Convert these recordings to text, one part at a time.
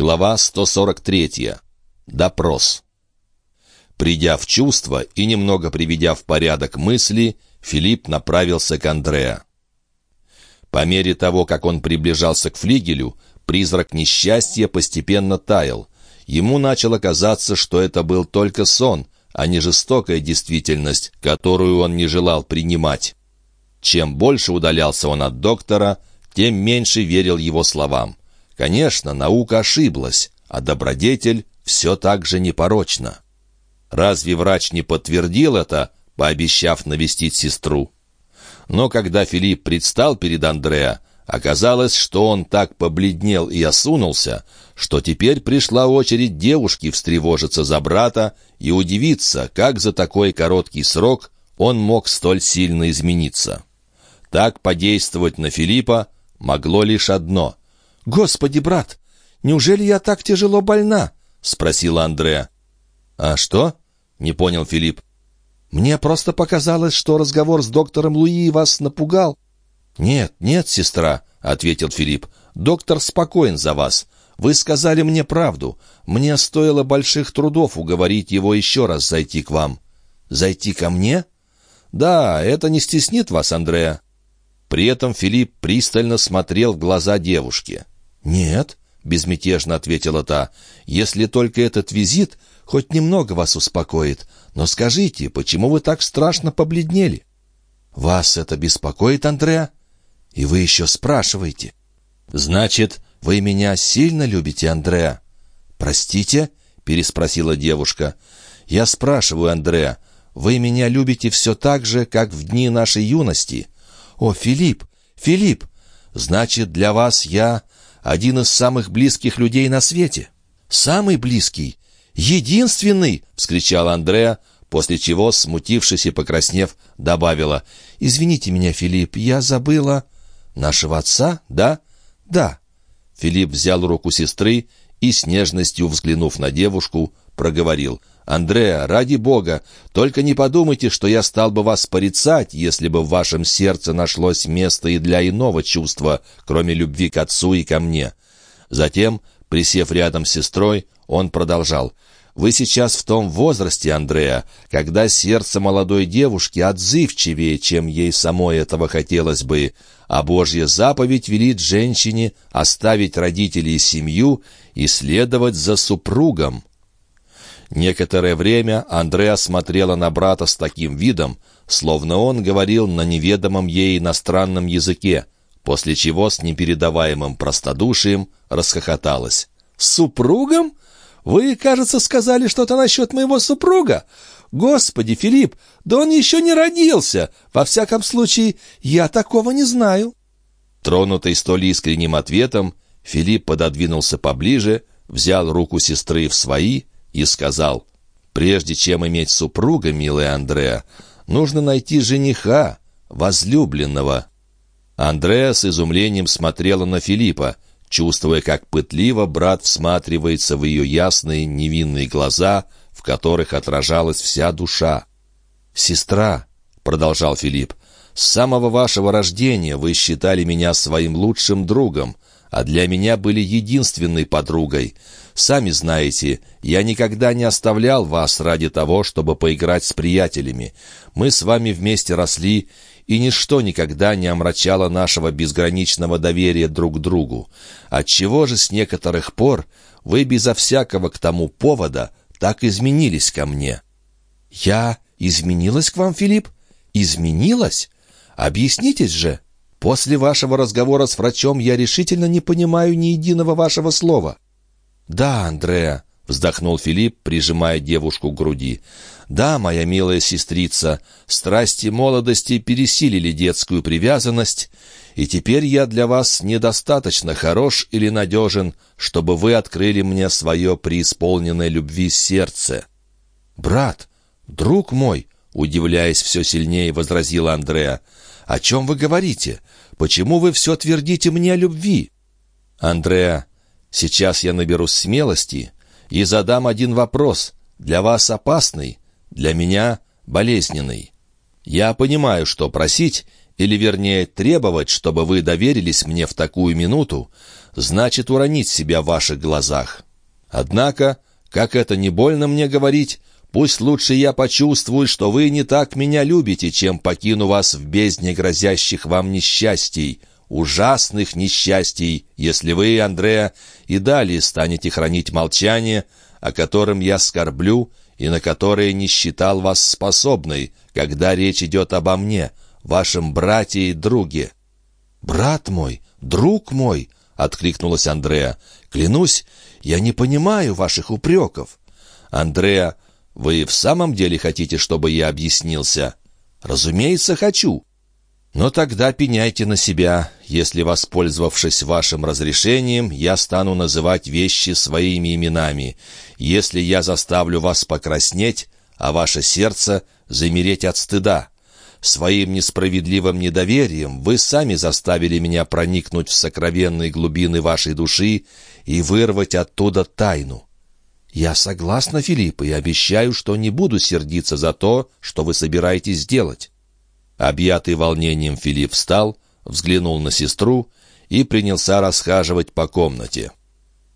Глава 143. Допрос. Придя в чувство и немного приведя в порядок мысли, Филипп направился к Андреа. По мере того, как он приближался к флигелю, призрак несчастья постепенно таял. Ему начало казаться, что это был только сон, а не жестокая действительность, которую он не желал принимать. Чем больше удалялся он от доктора, тем меньше верил его словам. Конечно, наука ошиблась, а добродетель все так же непорочна. Разве врач не подтвердил это, пообещав навестить сестру? Но когда Филипп предстал перед Андреа, оказалось, что он так побледнел и осунулся, что теперь пришла очередь девушки встревожиться за брата и удивиться, как за такой короткий срок он мог столь сильно измениться. Так подействовать на Филиппа могло лишь одно — «Господи, брат, неужели я так тяжело больна?» — спросила Андреа. «А что?» — не понял Филипп. «Мне просто показалось, что разговор с доктором Луи вас напугал». «Нет, нет, сестра», — ответил Филипп. «Доктор спокоен за вас. Вы сказали мне правду. Мне стоило больших трудов уговорить его еще раз зайти к вам». «Зайти ко мне?» «Да, это не стеснит вас, Андреа». При этом Филипп пристально смотрел в глаза девушки. «Нет», — безмятежно ответила та, — «если только этот визит хоть немного вас успокоит. Но скажите, почему вы так страшно побледнели?» «Вас это беспокоит, Андреа? И вы еще спрашиваете?» «Значит, вы меня сильно любите, Андреа?» «Простите?» — переспросила девушка. «Я спрашиваю, Андреа, вы меня любите все так же, как в дни нашей юности?» «О, Филипп! Филипп! Значит, для вас я один из самых близких людей на свете. Самый близкий, единственный!» — вскричал Андреа, после чего, смутившись и покраснев, добавила. «Извините меня, Филипп, я забыла...» «Нашего отца, да?» «Да». Филипп взял руку сестры и, с нежностью взглянув на девушку, проговорил. «Андреа, ради бога, только не подумайте, что я стал бы вас порицать, если бы в вашем сердце нашлось место и для иного чувства, кроме любви к отцу и ко мне». Затем, присев рядом с сестрой, он продолжал. «Вы сейчас в том возрасте, Андреа, когда сердце молодой девушки отзывчивее, чем ей самой этого хотелось бы, а Божья заповедь велит женщине оставить родителей и семью и следовать за супругом». Некоторое время Андреа смотрела на брата с таким видом, словно он говорил на неведомом ей иностранном языке, после чего с непередаваемым простодушием расхохоталась. «Супругом? Вы, кажется, сказали что-то насчет моего супруга? Господи, Филипп, да он еще не родился! Во всяком случае, я такого не знаю!» Тронутый столь искренним ответом, Филипп пододвинулся поближе, взял руку сестры в свои и сказал, «Прежде чем иметь супруга, милая Андреа, нужно найти жениха, возлюбленного». Андреа с изумлением смотрела на Филиппа, чувствуя, как пытливо брат всматривается в ее ясные невинные глаза, в которых отражалась вся душа. «Сестра», — продолжал Филипп, — «с самого вашего рождения вы считали меня своим лучшим другом, а для меня были единственной подругой. Сами знаете, я никогда не оставлял вас ради того, чтобы поиграть с приятелями. Мы с вами вместе росли, и ничто никогда не омрачало нашего безграничного доверия друг к другу. Отчего же с некоторых пор вы безо всякого к тому повода так изменились ко мне?» «Я изменилась к вам, Филипп? Изменилась? Объяснитесь же!» После вашего разговора с врачом я решительно не понимаю ни единого вашего слова». «Да, Андреа», — вздохнул Филипп, прижимая девушку к груди. «Да, моя милая сестрица, страсти молодости пересилили детскую привязанность, и теперь я для вас недостаточно хорош или надежен, чтобы вы открыли мне свое преисполненное любви сердце». «Брат, друг мой», — удивляясь все сильнее, возразила Андреа, — «О чем вы говорите? Почему вы все твердите мне о любви?» «Андреа, сейчас я наберусь смелости и задам один вопрос, для вас опасный, для меня болезненный. Я понимаю, что просить, или вернее требовать, чтобы вы доверились мне в такую минуту, значит уронить себя в ваших глазах. Однако, как это не больно мне говорить, пусть лучше я почувствую, что вы не так меня любите, чем покину вас в бездне грозящих вам несчастий, ужасных несчастий, если вы, Андреа, и далее станете хранить молчание, о котором я скорблю и на которое не считал вас способной, когда речь идет обо мне, вашем брате и друге». «Брат мой, друг мой!» — откликнулась Андреа. «Клянусь, я не понимаю ваших упреков». «Андреа, вы в самом деле хотите, чтобы я объяснился?» «Разумеется, хочу. Но тогда пеняйте на себя. Если, воспользовавшись вашим разрешением, я стану называть вещи своими именами. Если я заставлю вас покраснеть, а ваше сердце замереть от стыда. Своим несправедливым недоверием вы сами заставили меня проникнуть в сокровенные глубины вашей души и вырвать оттуда тайну. Я согласна, Филипп, и обещаю, что не буду сердиться за то, что вы собираетесь сделать. Объятый волнением Филипп встал, взглянул на сестру и принялся расхаживать по комнате.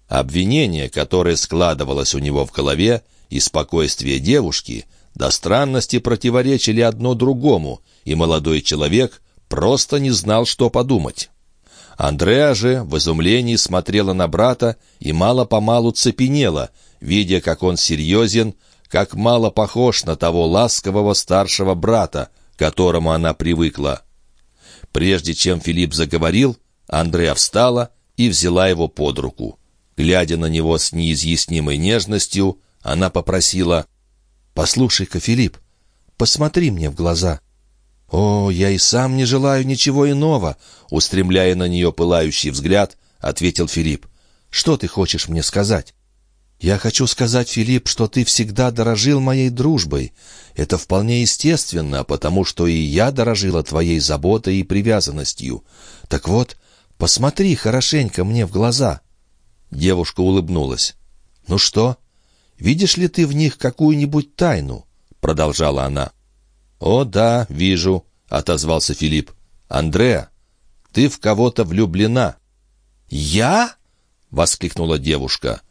Обвинение, которое складывалось у него в голове, и спокойствие девушки до странности противоречили одно другому, и молодой человек просто не знал, что подумать. Андреа же в изумлении смотрела на брата и мало-помалу цепенела, видя, как он серьезен, как мало похож на того ласкового старшего брата, которому она привыкла. Прежде чем Филипп заговорил, Андреа встала и взяла его под руку. Глядя на него с неизъяснимой нежностью, она попросила «Послушай-ка, Филипп, посмотри мне в глаза». «О, я и сам не желаю ничего иного», — устремляя на нее пылающий взгляд, ответил Филипп. «Что ты хочешь мне сказать?» «Я хочу сказать, Филипп, что ты всегда дорожил моей дружбой. Это вполне естественно, потому что и я дорожила твоей заботой и привязанностью. Так вот, посмотри хорошенько мне в глаза». Девушка улыбнулась. «Ну что, видишь ли ты в них какую-нибудь тайну?» Продолжала она. «О, да, вижу», — отозвался Филипп. «Андреа, ты в кого-то влюблена». «Я?» — воскликнула девушка.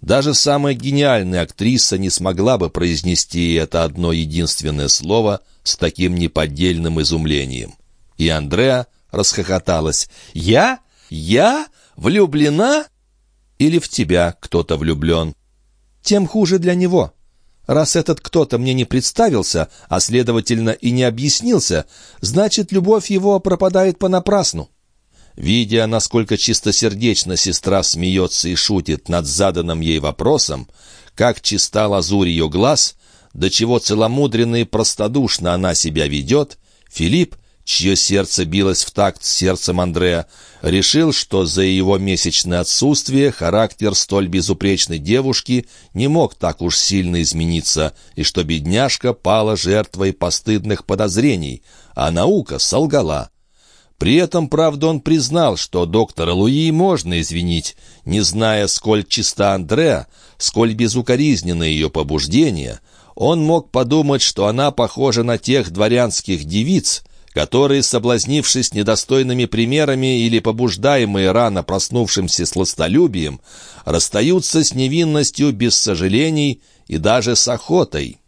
Даже самая гениальная актриса не смогла бы произнести это одно единственное слово с таким неподдельным изумлением. И Андреа расхохоталась. «Я? Я? Влюблена? Или в тебя кто-то влюблен?» «Тем хуже для него. Раз этот кто-то мне не представился, а, следовательно, и не объяснился, значит, любовь его пропадает понапрасну». Видя, насколько чистосердечно сестра смеется и шутит над заданным ей вопросом, как чиста лазурь ее глаз, до чего целомудренно и простодушно она себя ведет, Филипп, чье сердце билось в такт с сердцем Андрея, решил, что за его месячное отсутствие характер столь безупречной девушки не мог так уж сильно измениться, и что бедняжка пала жертвой постыдных подозрений, а наука солгала. При этом, правда, он признал, что доктора Луи можно извинить, не зная, сколь чиста Андреа, сколь безукоризненно ее побуждение, он мог подумать, что она похожа на тех дворянских девиц, которые, соблазнившись недостойными примерами или побуждаемые рано проснувшимся сластолюбием, расстаются с невинностью без сожалений и даже с охотой.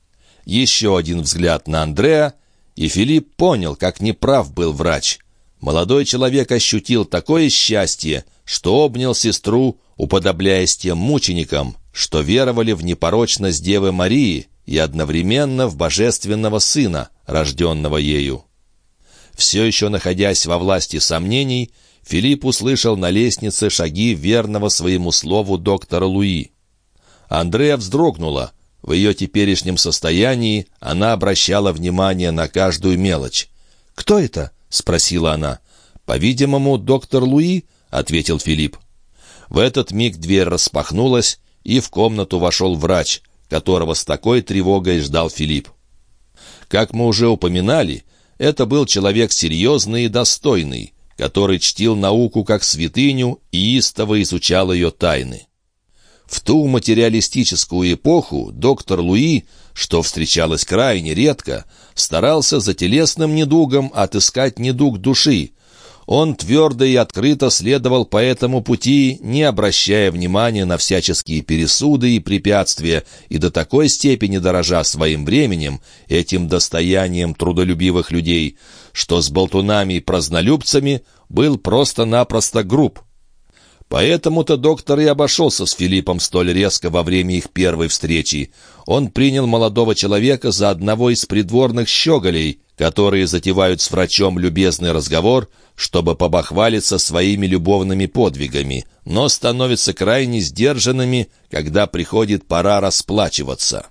Еще один взгляд на Андреа, и Филипп понял, как неправ был врач — Молодой человек ощутил такое счастье, что обнял сестру, уподобляясь тем мученикам, что веровали в непорочность Девы Марии и одновременно в божественного сына, рожденного ею. Все еще находясь во власти сомнений, Филипп услышал на лестнице шаги верного своему слову доктора Луи. Андрея вздрогнула. В ее теперешнем состоянии она обращала внимание на каждую мелочь. «Кто это?» — спросила она. «По-видимому, доктор Луи?» — ответил Филипп. В этот миг дверь распахнулась, и в комнату вошел врач, которого с такой тревогой ждал Филипп. Как мы уже упоминали, это был человек серьезный и достойный, который чтил науку как святыню и истово изучал ее тайны. В ту материалистическую эпоху доктор Луи, что встречалось крайне редко, старался за телесным недугом отыскать недуг души. Он твердо и открыто следовал по этому пути, не обращая внимания на всяческие пересуды и препятствия, и до такой степени дорожа своим временем, этим достоянием трудолюбивых людей, что с болтунами и празднолюбцами был просто-напросто груб. Поэтому-то доктор и обошелся с Филиппом столь резко во время их первой встречи. Он принял молодого человека за одного из придворных щеголей, которые затевают с врачом любезный разговор, чтобы побахвалиться своими любовными подвигами, но становятся крайне сдержанными, когда приходит пора расплачиваться.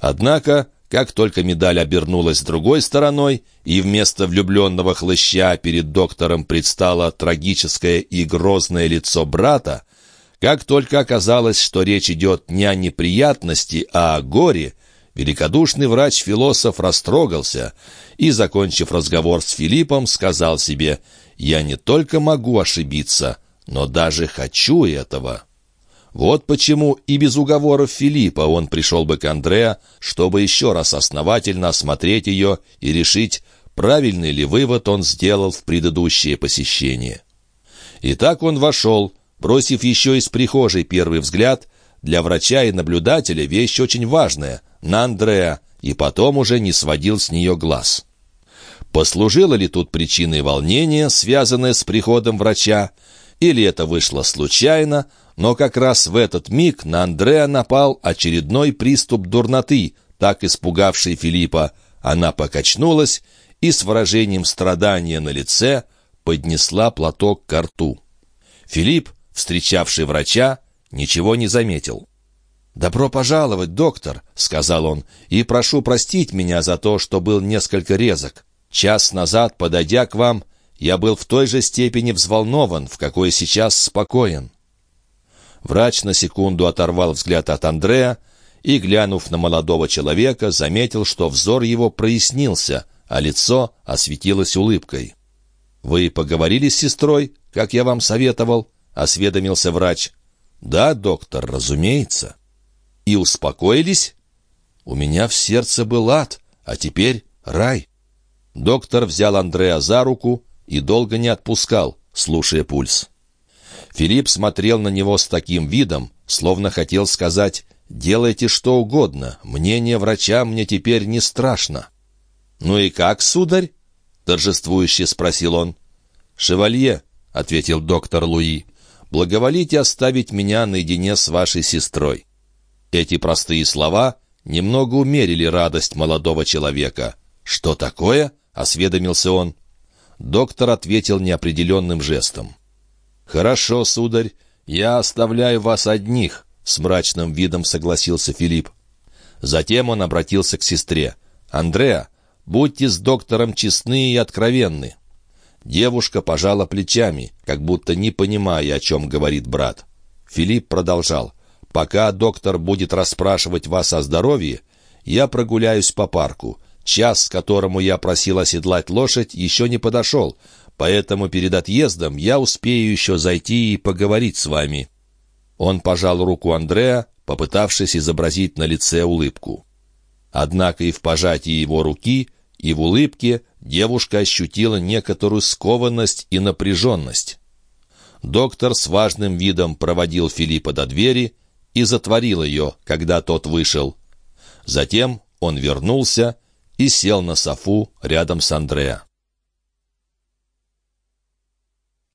Однако как только медаль обернулась другой стороной, и вместо влюбленного хлыща перед доктором предстало трагическое и грозное лицо брата, как только оказалось, что речь идет не о неприятности, а о горе, великодушный врач-философ растрогался и, закончив разговор с Филиппом, сказал себе «Я не только могу ошибиться, но даже хочу этого». Вот почему и без уговоров Филиппа он пришел бы к Андреа, чтобы еще раз основательно осмотреть ее и решить, правильный ли вывод он сделал в предыдущее посещение. Итак, он вошел, бросив еще из прихожей первый взгляд, для врача и наблюдателя вещь очень важная, на Андреа, и потом уже не сводил с нее глаз. Послужило ли тут причиной волнения, связанное с приходом врача, или это вышло случайно, но как раз в этот миг на Андреа напал очередной приступ дурноты, так испугавший Филиппа. Она покачнулась и с выражением страдания на лице поднесла платок к рту. Филипп, встречавший врача, ничего не заметил. «Добро пожаловать, доктор», — сказал он, — «и прошу простить меня за то, что был несколько резок. Час назад, подойдя к вам, я был в той же степени взволнован, в какой сейчас спокоен. Врач на секунду оторвал взгляд от Андрея и, глянув на молодого человека, заметил, что взор его прояснился, а лицо осветилось улыбкой. «Вы поговорили с сестрой, как я вам советовал?» — осведомился врач. «Да, доктор, разумеется». «И успокоились?» «У меня в сердце был ад, а теперь рай». Доктор взял Андрея за руку и долго не отпускал, слушая пульс. Филипп смотрел на него с таким видом, словно хотел сказать «Делайте что угодно, мнение врача мне теперь не страшно». «Ну и как, сударь?» — торжествующе спросил он. «Шевалье», — ответил доктор Луи, — «благоволите оставить меня наедине с вашей сестрой». Эти простые слова немного умерили радость молодого человека. «Что такое?» — осведомился он. Доктор ответил неопределенным жестом. «Хорошо, сударь, я оставляю вас одних», — с мрачным видом согласился Филипп. Затем он обратился к сестре. «Андреа, будьте с доктором честны и откровенны». Девушка пожала плечами, как будто не понимая, о чем говорит брат. Филипп продолжал. «Пока доктор будет расспрашивать вас о здоровье, я прогуляюсь по парку. Час, которому я просил оседлать лошадь, еще не подошел, поэтому перед отъездом я успею еще зайти и поговорить с вами». Он пожал руку Андреа, попытавшись изобразить на лице улыбку. Однако и в пожатии его руки, и в улыбке девушка ощутила некоторую скованность и напряженность. Доктор с важным видом проводил Филиппа до двери и затворил ее, когда тот вышел. Затем он вернулся и сел на софу рядом с Андреа.